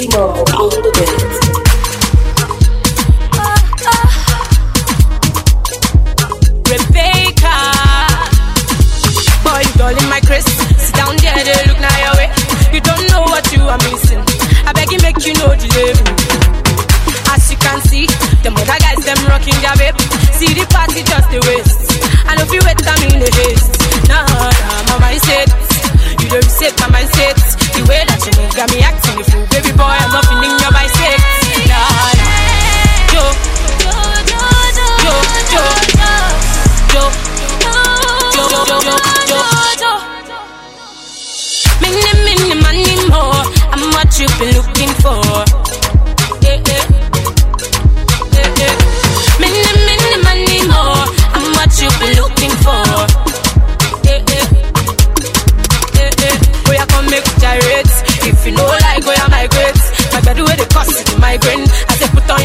Rebecca. Boy, you my. Sit down there, they look. You don't know what you are missing. I beg you, make you know. As you can see, the other guys them rocking their. See the party just the waste. I know if you wait, I'm in the haste.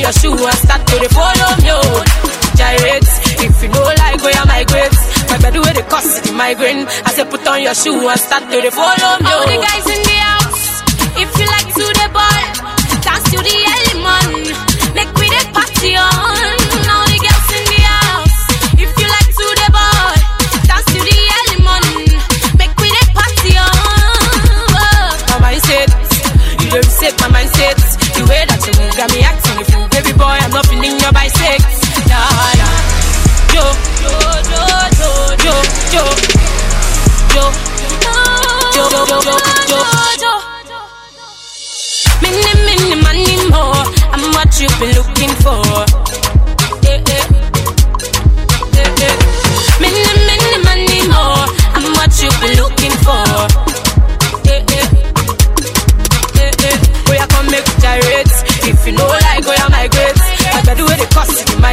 Your shoe and start to the follow me. Oh. Gyrates. If you know like, oh, yeah, migrate. My bed where the cost the migraine. I say, put on your shoe and start to the follow me. All the Oh. guys in the house, if you like to the ball,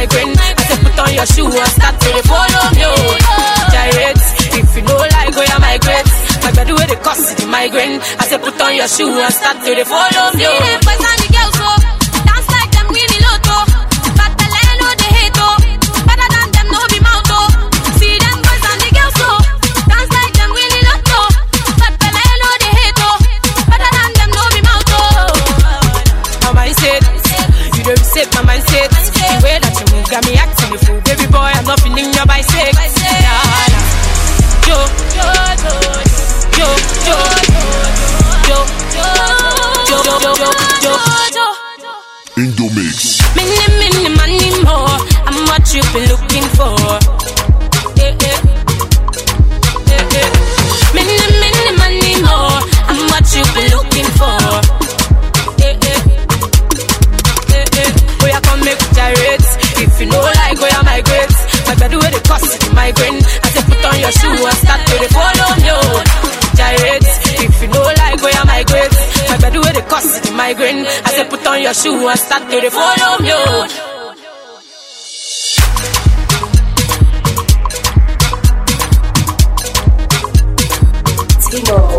migraine. I say, put on your shoe and start to the follow me. Oh. Gyrates. If you know like, oh, migrate. I got the way the cost is the migraine. I say, put on your shoe and start to follow me. See Oh. the boys and the girls, oh, dance like them really loto. Bad belle, no they hate, oh. Better than them, no be mouth, oh. See them boys and the girls, oh, dance like them really loto. Bad belle, no they hate, oh. Better than them, no be mouth, oh. my mindset. You don't reset my mindset. Indomix. Many, many, money more. I'm what you've been looking for. Yeah, yeah. Yeah, yeah. Many, many, money more. I'm what you've been looking for. Yeah, yeah. Yeah, yeah. Oh, yeah, come make we gyrates. If you know like, oh, yeah, migrate. My bed where the cost is the migraine. I say, put on your shoe migraine. I say, put on your shoe and start to follow me. Timo